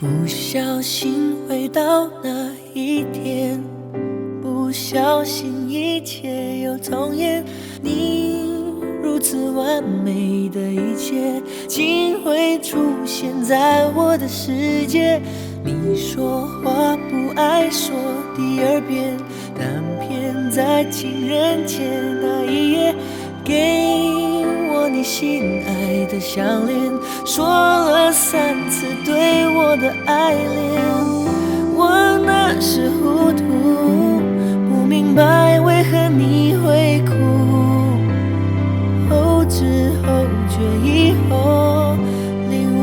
不小心回到那一天，不小心一切又重演。你如此完美的一切，竟会出现在我的世界。你说话不爱说第二遍，但偏在情人节那一夜给我你心爱的项链，说了三的爱恋。我那时糊涂，不明白为何你会哭，后知后觉以后领悟。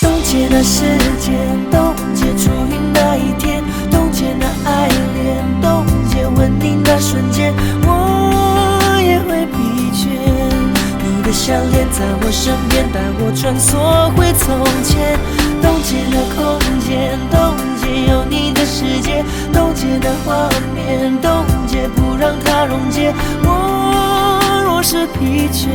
冻结那时间，冻结初遇那一天，冻结那爱恋，冻结吻你那瞬间，我也会疲倦。你的项链在我身边，带我穿梭回从前，冻结那空间，冻结有你的世界，冻结那画面，冻结不让它溶解。我若是疲倦。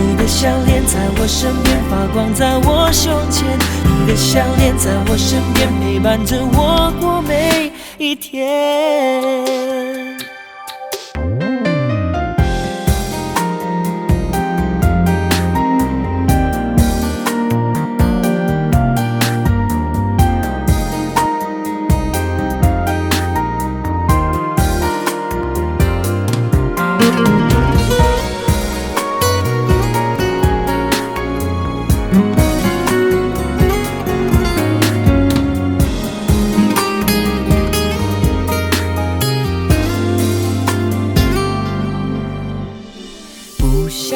你的项链在我身边发光，在我胸前。你的项链在我身边陪伴着我过每一天。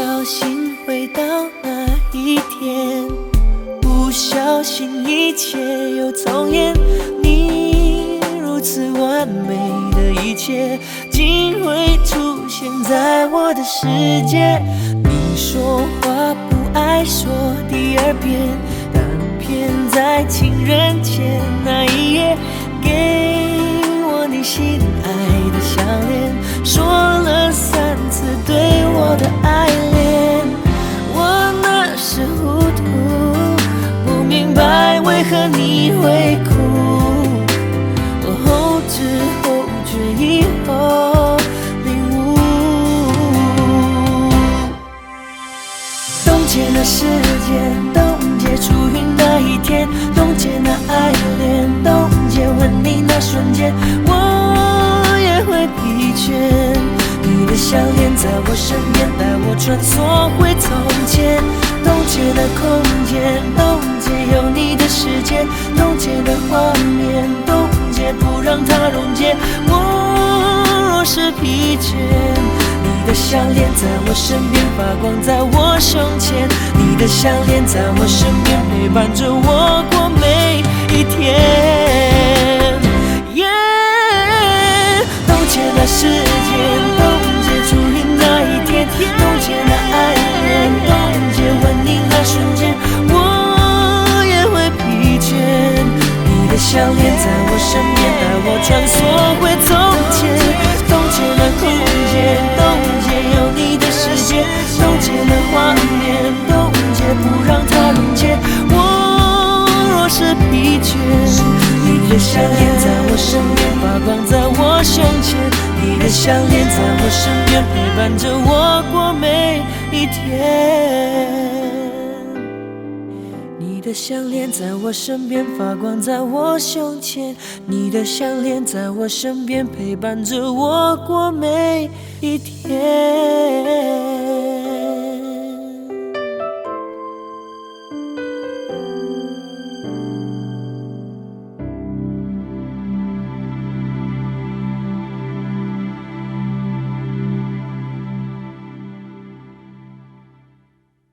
小心回到那一天，不小心一切又重演。你如此完美的一切，竟会出现在我的世界。你说话不爱说第二遍，但偏在情人节那一夜给我你心爱的项链，你会哭。我后知后觉以后领悟。冻结那时间，冻结初遇那一天，冻结那爱恋，冻结吻你那瞬间，我也会疲倦。你的项链在我身边，带我穿梭回从前，冻结那空间，冻结有你时间，冻结的画面，冻结不让它溶解。我若是疲倦。你的项链在我身边发光，在我胸前。你的项链在我身边陪伴着我过每你的项链在我身边，带我穿梭回从前，冻结那空间，冻结有你的世界，冻结那画面，冻结不让它溶解。我若是疲倦，你的项链在我身边发光，在我胸前，你的项链在我身边陪伴着我过每一天。你的项链在我身边发光，在我胸前。你的项链在我身边陪伴着我过每一天。